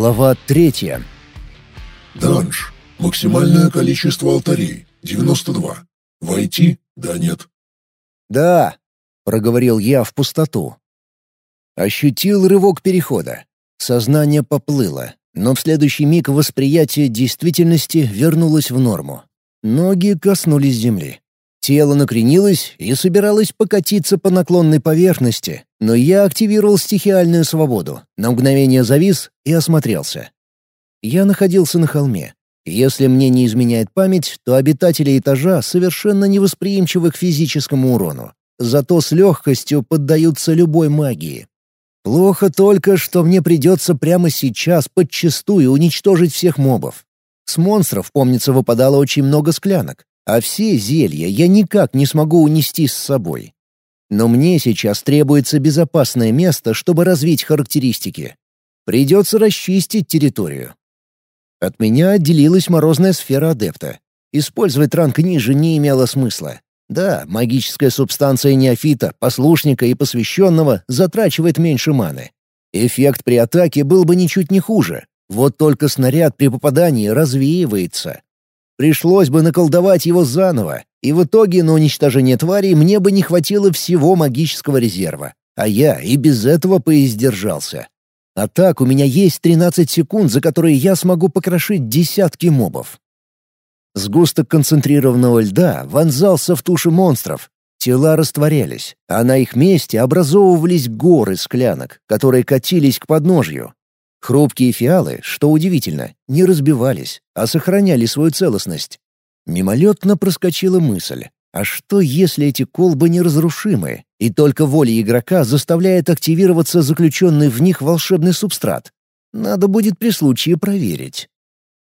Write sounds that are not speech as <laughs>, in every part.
Глава третья. Данж. Максимальное количество алтарей — 92. Войти? Да, нет. «Да», — проговорил я в пустоту. Ощутил рывок перехода. Сознание поплыло, но в следующий миг восприятие действительности вернулось в норму. Ноги коснулись земли. Тело накренилось и собиралось покатиться по наклонной поверхности, но я активировал стихиальную свободу, на мгновение завис и осмотрелся. Я находился на холме. Если мне не изменяет память, то обитатели этажа совершенно невосприимчивы к физическому урону, зато с легкостью поддаются любой магии. Плохо только, что мне придется прямо сейчас подчистую уничтожить всех мобов. С монстров, помнится, выпадало очень много склянок, а все зелья я никак не смогу унести с собой. Но мне сейчас требуется безопасное место, чтобы развить характеристики. Придется расчистить территорию. От меня отделилась морозная сфера адепта. Использовать ранг ниже не имело смысла. Да, магическая субстанция неофита, послушника и посвященного затрачивает меньше маны. Эффект при атаке был бы ничуть не хуже. Вот только снаряд при попадании развеивается. Пришлось бы наколдовать его заново, и в итоге на уничтожение тварей мне бы не хватило всего магического резерва. А я и без этого поиздержался. А так у меня есть 13 секунд, за которые я смогу покрошить десятки мобов. Сгусток концентрированного льда вонзался в туши монстров. Тела растворялись, а на их месте образовывались горы склянок, которые катились к подножью. Хрупкие фиалы, что удивительно, не разбивались, а сохраняли свою целостность. Мимолетно проскочила мысль. А что, если эти колбы неразрушимы, и только воля игрока заставляет активироваться заключенный в них волшебный субстрат? Надо будет при случае проверить.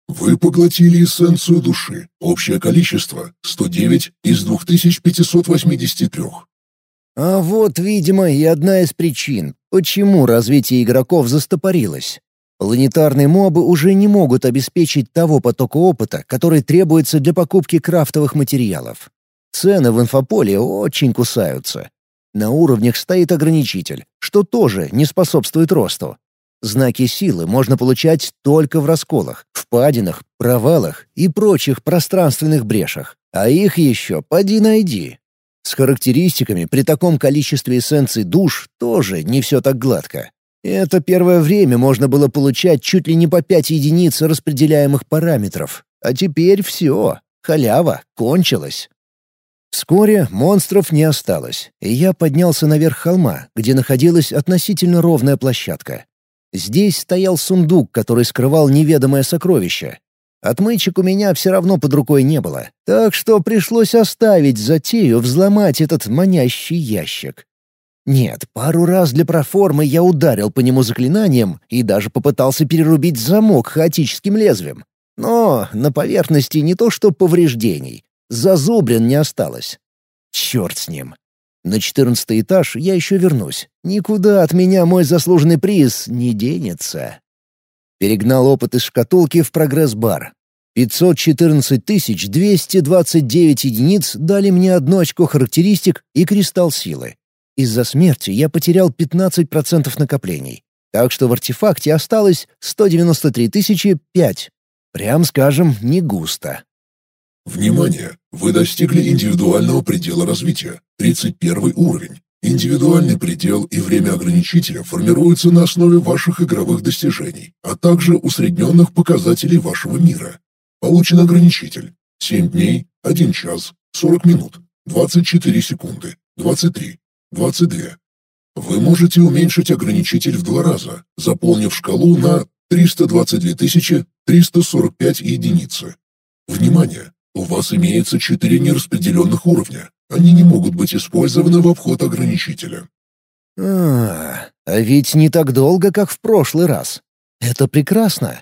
Вы поглотили эссенцию души. Общее количество — 109 из 2583. А вот, видимо, и одна из причин, почему развитие игроков застопорилось. Планетарные мобы уже не могут обеспечить того потока опыта, который требуется для покупки крафтовых материалов. Цены в инфополе очень кусаются. На уровнях стоит ограничитель, что тоже не способствует росту. Знаки силы можно получать только в расколах, впадинах, провалах и прочих пространственных брешах. А их еще поди найди. С характеристиками при таком количестве эссенций душ тоже не все так гладко. Это первое время можно было получать чуть ли не по пять единиц распределяемых параметров. А теперь все, халява кончилась. Вскоре монстров не осталось, и я поднялся наверх холма, где находилась относительно ровная площадка. Здесь стоял сундук, который скрывал неведомое сокровище. Отмычек у меня все равно под рукой не было, так что пришлось оставить затею взломать этот манящий ящик. Нет, пару раз для проформы я ударил по нему заклинанием и даже попытался перерубить замок хаотическим лезвием. Но на поверхности не то что повреждений. Зазубрин не осталось. Черт с ним. На четырнадцатый этаж я еще вернусь. Никуда от меня мой заслуженный приз не денется. Перегнал опыт из шкатулки в прогресс-бар. 514 229 единиц дали мне одно очко характеристик и кристалл силы. Из-за смерти я потерял 15% накоплений, так что в артефакте осталось 193 тысячи пять. Прям скажем, не густо. Внимание! Вы достигли индивидуального предела развития, 31 уровень. Индивидуальный предел и время ограничителя формируются на основе ваших игровых достижений, а также усредненных показателей вашего мира. Получен ограничитель. 7 дней, 1 час, 40 минут, 24 секунды, 23, 22. Вы можете уменьшить ограничитель в два раза, заполнив шкалу на 322 345 единицы. Внимание! У вас имеется четыре нераспределенных уровня. Они не могут быть использованы в обход ограничителя. А, а ведь не так долго, как в прошлый раз. Это прекрасно.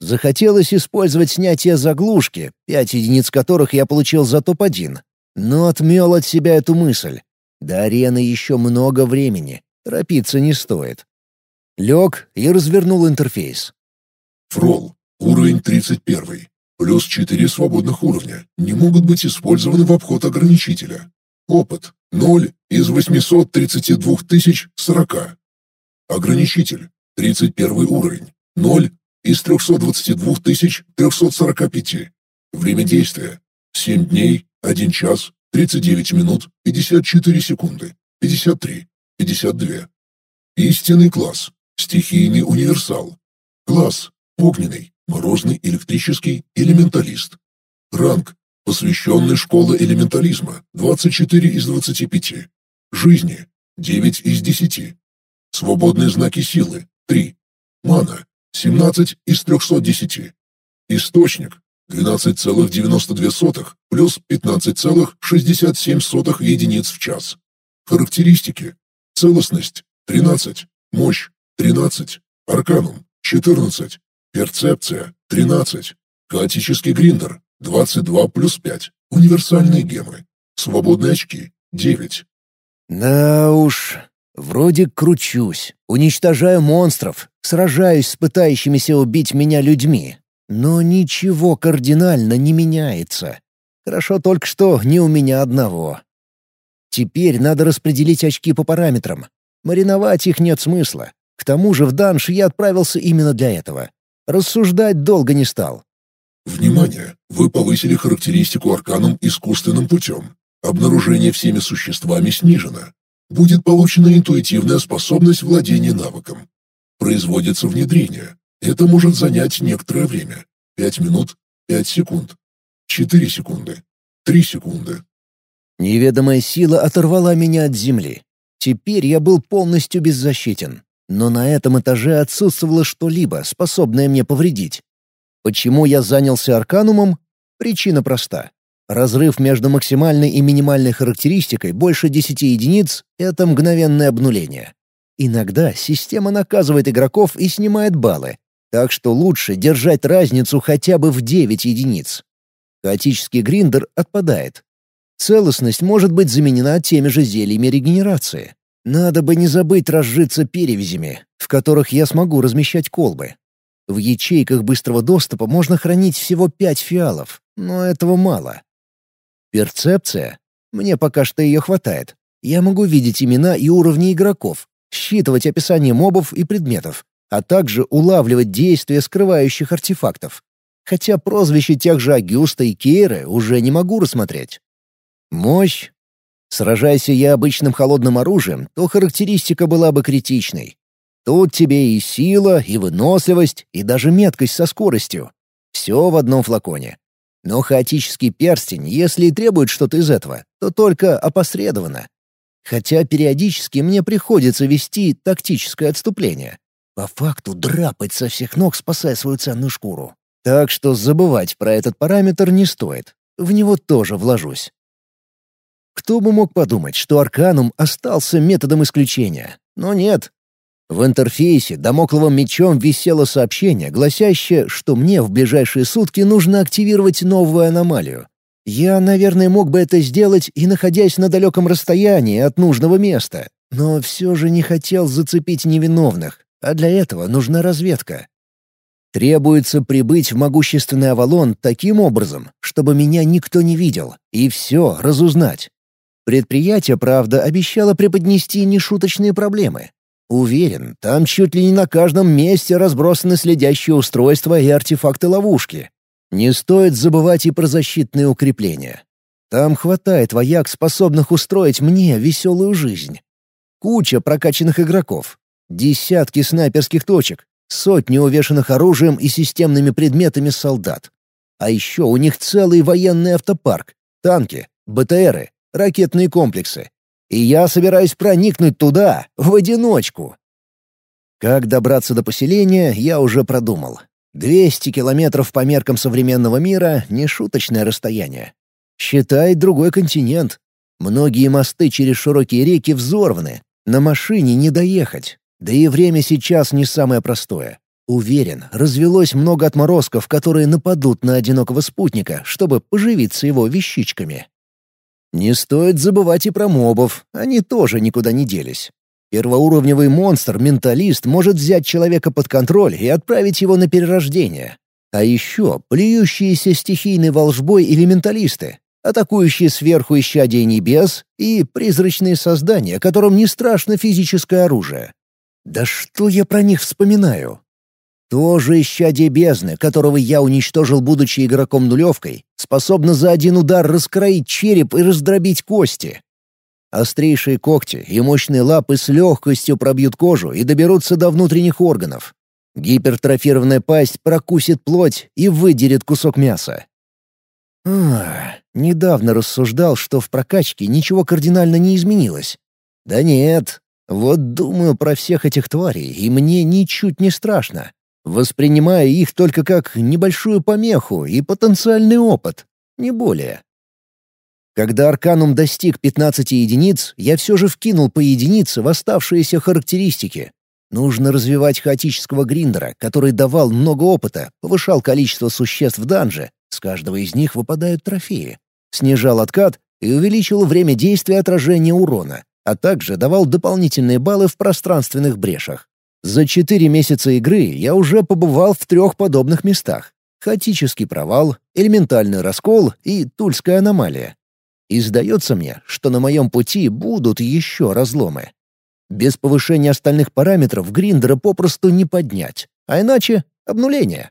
Захотелось использовать снятие заглушки, пять единиц которых я получил за топ-1, но отмел от себя эту мысль. До арены еще много времени. Торопиться не стоит. Лег и развернул интерфейс. Фрол. Уровень 31. Плюс 4 свободных уровня. Не могут быть использованы в обход ограничителя. Опыт. 0 из 832 тысяч 40. Ограничитель. 31 уровень. 0 из 322 345. Время действия – 7 дней, 1 час, 39 минут, 54 секунды, 53, 52. Истинный класс. Стихийный универсал. Класс. Огненный, морозный, электрический, элементалист. Ранг. Посвященный школа элементализма. 24 из 25. Жизни. 9 из 10. Свободные знаки силы. 3. Мана. 17 из 310. Источник. 12,92 плюс 15,67 единиц в час. Характеристики. Целостность – 13, мощь – 13, арканум – 14, перцепция – 13, хаотический гриндер – 22 плюс 5, универсальные гемы, свободные очки – 9. Да уж, вроде кручусь, уничтожаю монстров, сражаюсь с пытающимися убить меня людьми, но ничего кардинально не меняется. Хорошо только что не у меня одного. Теперь надо распределить очки по параметрам. Мариновать их нет смысла. К тому же в данж я отправился именно для этого. Рассуждать долго не стал. Внимание! Вы повысили характеристику арканом искусственным путем. Обнаружение всеми существами снижено. Будет получена интуитивная способность владения навыком. Производится внедрение. Это может занять некоторое время. 5 минут, 5 секунд, 4 секунды, 3 секунды. Неведомая сила оторвала меня от земли. Теперь я был полностью беззащитен. Но на этом этаже отсутствовало что-либо, способное мне повредить. Почему я занялся арканумом? Причина проста. Разрыв между максимальной и минимальной характеристикой больше 10 единиц — это мгновенное обнуление. Иногда система наказывает игроков и снимает баллы, так что лучше держать разницу хотя бы в 9 единиц. Хаотический гриндер отпадает. Целостность может быть заменена теми же зельями регенерации. Надо бы не забыть разжиться перевязями, в которых я смогу размещать колбы. В ячейках быстрого доступа можно хранить всего пять фиалов, но этого мало. Перцепция? Мне пока что ее хватает. Я могу видеть имена и уровни игроков, считывать описание мобов и предметов, а также улавливать действия скрывающих артефактов. Хотя прозвище тех же Агюста и Кейры уже не могу рассмотреть. Мощь. Сражайся я обычным холодным оружием, то характеристика была бы критичной. Тут тебе и сила, и выносливость, и даже меткость со скоростью. Все в одном флаконе. Но хаотический перстень, если и требует что-то из этого, то только опосредованно. Хотя периодически мне приходится вести тактическое отступление. По факту драпать со всех ног, спасая свою ценную шкуру. Так что забывать про этот параметр не стоит. В него тоже вложусь. Кто бы мог подумать, что Арканум остался методом исключения? Но нет. В интерфейсе домокловым мечом висело сообщение, гласящее, что мне в ближайшие сутки нужно активировать новую аномалию. Я, наверное, мог бы это сделать и находясь на далеком расстоянии от нужного места, но все же не хотел зацепить невиновных, а для этого нужна разведка. Требуется прибыть в могущественный Авалон таким образом, чтобы меня никто не видел, и все разузнать. Предприятие, правда, обещало преподнести нешуточные проблемы. Уверен, там чуть ли не на каждом месте разбросаны следящие устройства и артефакты-ловушки. Не стоит забывать и про защитные укрепления. Там хватает вояк, способных устроить мне веселую жизнь. Куча прокачанных игроков, Десятки снайперских точек, сотни увешанных оружием и системными предметами солдат. А еще у них целый военный автопарк, танки, БТРы, ракетные комплексы. И я собираюсь проникнуть туда в одиночку. Как добраться до поселения, я уже продумал. 200 километров по меркам современного мира — не шуточное расстояние. Считай другой континент. Многие мосты через широкие реки взорваны. На машине не доехать. Да и время сейчас не самое простое. Уверен, развелось много отморозков, которые нападут на одинокого спутника, чтобы поживиться его вещичками. Не стоит забывать и про мобов, они тоже никуда не делись. Первоуровневый монстр-менталист может взять человека под контроль и отправить его на перерождение. А еще плюющиеся стихийной волжбой элементалисты, атакующие сверху исчадия небес и призрачные создания, которым не страшно физическое оружие. Да что я про них вспоминаю? Тоже исчадие бездны, которого я уничтожил, будучи игроком нулевкой, способно за один удар раскроить череп и раздробить кости. Острейшие когти и мощные лапы с легкостью пробьют кожу и доберутся до внутренних органов. Гипертрофированная пасть прокусит плоть и выдерет кусок мяса. Ах, недавно рассуждал, что в прокачке ничего кардинально не изменилось. Да нет, вот думаю про всех этих тварей, и мне ничуть не страшно воспринимая их только как небольшую помеху и потенциальный опыт, не более. Когда Арканум достиг 15 единиц, я все же вкинул по единице в оставшиеся характеристики. Нужно развивать хаотического гриндера, который давал много опыта, повышал количество существ в данже, с каждого из них выпадают трофеи, снижал откат и увеличил время действия отражения урона, а также давал дополнительные баллы в пространственных брешах. За четыре месяца игры я уже побывал в трех подобных местах. Хаотический провал, элементальный раскол и тульская аномалия. И сдается мне, что на моем пути будут еще разломы. Без повышения остальных параметров гриндера попросту не поднять, а иначе — обнуление.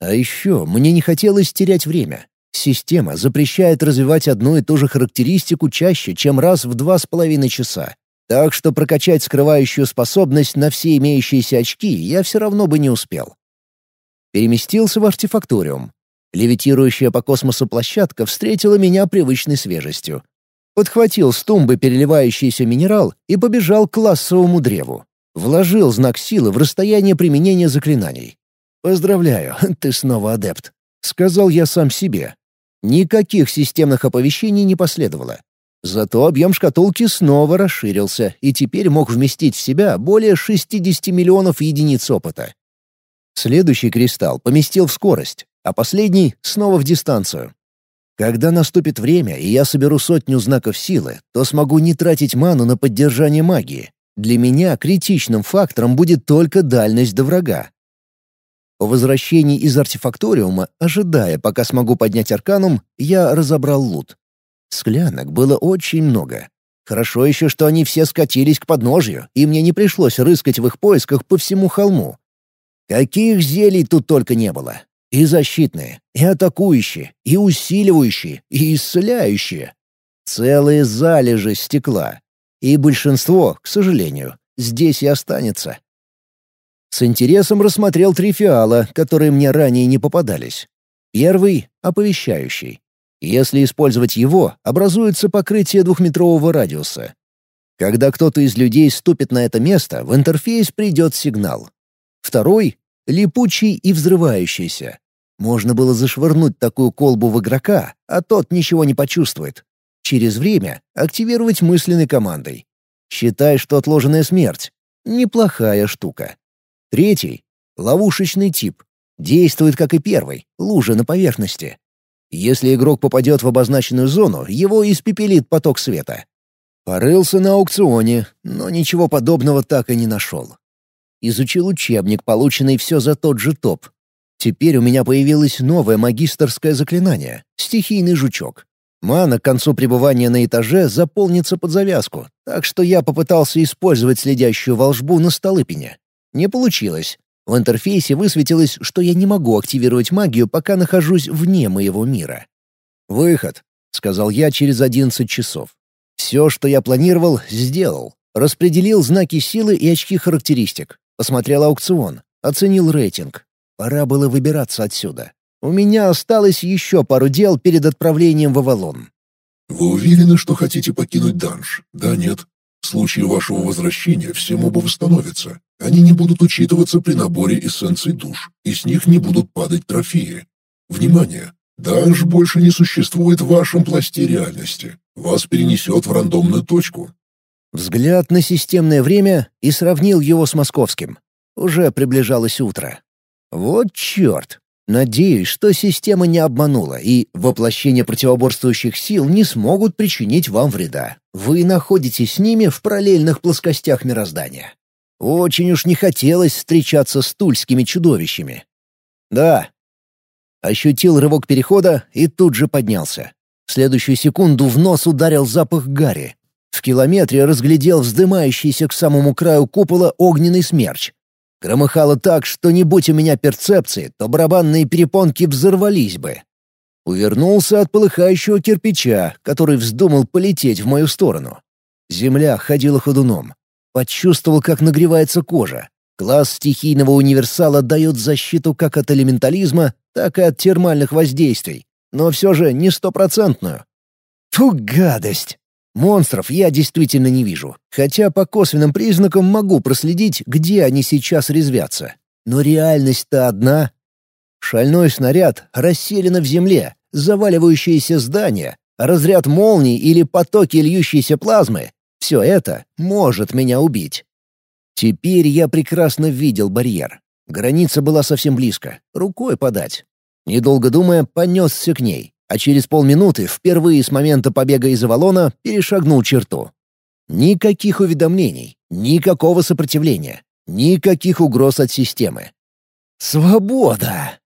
А еще мне не хотелось терять время. Система запрещает развивать одну и ту же характеристику чаще, чем раз в два с половиной часа. Так что прокачать скрывающую способность на все имеющиеся очки я все равно бы не успел. Переместился в артефакториум. Левитирующая по космосу площадка встретила меня привычной свежестью. Подхватил с тумбы переливающийся минерал и побежал к классовому древу. Вложил знак силы в расстояние применения заклинаний. «Поздравляю, <laughs> ты снова адепт», — сказал я сам себе. Никаких системных оповещений не последовало. Зато объем шкатулки снова расширился и теперь мог вместить в себя более 60 миллионов единиц опыта. Следующий кристалл поместил в скорость, а последний — снова в дистанцию. Когда наступит время, и я соберу сотню знаков силы, то смогу не тратить ману на поддержание магии. Для меня критичным фактором будет только дальность до врага. По возвращении из артефакториума, ожидая, пока смогу поднять арканум, я разобрал лут. Склянок было очень много. Хорошо еще, что они все скатились к подножью, и мне не пришлось рыскать в их поисках по всему холму. Каких зелий тут только не было. И защитные, и атакующие, и усиливающие, и исцеляющие. Целые залежи стекла. И большинство, к сожалению, здесь и останется. С интересом рассмотрел три фиала, которые мне ранее не попадались. Первый — оповещающий. Если использовать его, образуется покрытие двухметрового радиуса. Когда кто-то из людей ступит на это место, в интерфейс придет сигнал. Второй — липучий и взрывающийся. Можно было зашвырнуть такую колбу в игрока, а тот ничего не почувствует. Через время активировать мысленной командой. Считай, что отложенная смерть. Неплохая штука. Третий — ловушечный тип. Действует как и первый, лужа на поверхности. Если игрок попадет в обозначенную зону, его испепелит поток света. Порылся на аукционе, но ничего подобного так и не нашел. Изучил учебник, полученный все за тот же топ. Теперь у меня появилось новое магистерское заклинание — стихийный жучок. Мана к концу пребывания на этаже заполнится под завязку, так что я попытался использовать следящую волшбу на Столыпине. Не получилось, в интерфейсе высветилось, что я не могу активировать магию, пока нахожусь вне моего мира. «Выход», — сказал я через одиннадцать часов. «Все, что я планировал, сделал. Распределил знаки силы и очки характеристик. Посмотрел аукцион. Оценил рейтинг. Пора было выбираться отсюда. У меня осталось еще пару дел перед отправлением в Авалон. «Вы уверены, что хотите покинуть данж? Да, нет?» В случае вашего возвращения все мобы восстановятся. Они не будут учитываться при наборе эссенций душ, и с них не будут падать трофеи. Внимание! Данж больше не существует в вашем пласте реальности. Вас перенесет в рандомную точку. Взгляд на системное время и сравнил его с московским. Уже приближалось утро. Вот черт! Надеюсь, что система не обманула, и воплощение противоборствующих сил не смогут причинить вам вреда. Вы находитесь с ними в параллельных плоскостях мироздания. Очень уж не хотелось встречаться с тульскими чудовищами. Да. Ощутил рывок перехода и тут же поднялся. В следующую секунду в нос ударил запах гари. В километре разглядел вздымающийся к самому краю купола огненный смерч. Громыхало так, что не будь у меня перцепции, то барабанные перепонки взорвались бы. Увернулся от полыхающего кирпича, который вздумал полететь в мою сторону. Земля ходила ходуном. Почувствовал, как нагревается кожа. Класс стихийного универсала дает защиту как от элементализма, так и от термальных воздействий, но все же не стопроцентную. Фу, гадость! Монстров я действительно не вижу, хотя по косвенным признакам могу проследить, где они сейчас резвятся. Но реальность-то одна. Шальной снаряд расселен в земле, заваливающиеся здания, разряд молний или потоки льющейся плазмы — все это может меня убить. Теперь я прекрасно видел барьер. Граница была совсем близко, рукой подать. Недолго думая, понесся к ней, а через полминуты, впервые с момента побега из Авалона, перешагнул черту. Никаких уведомлений, никакого сопротивления, никаких угроз от системы. Свобода!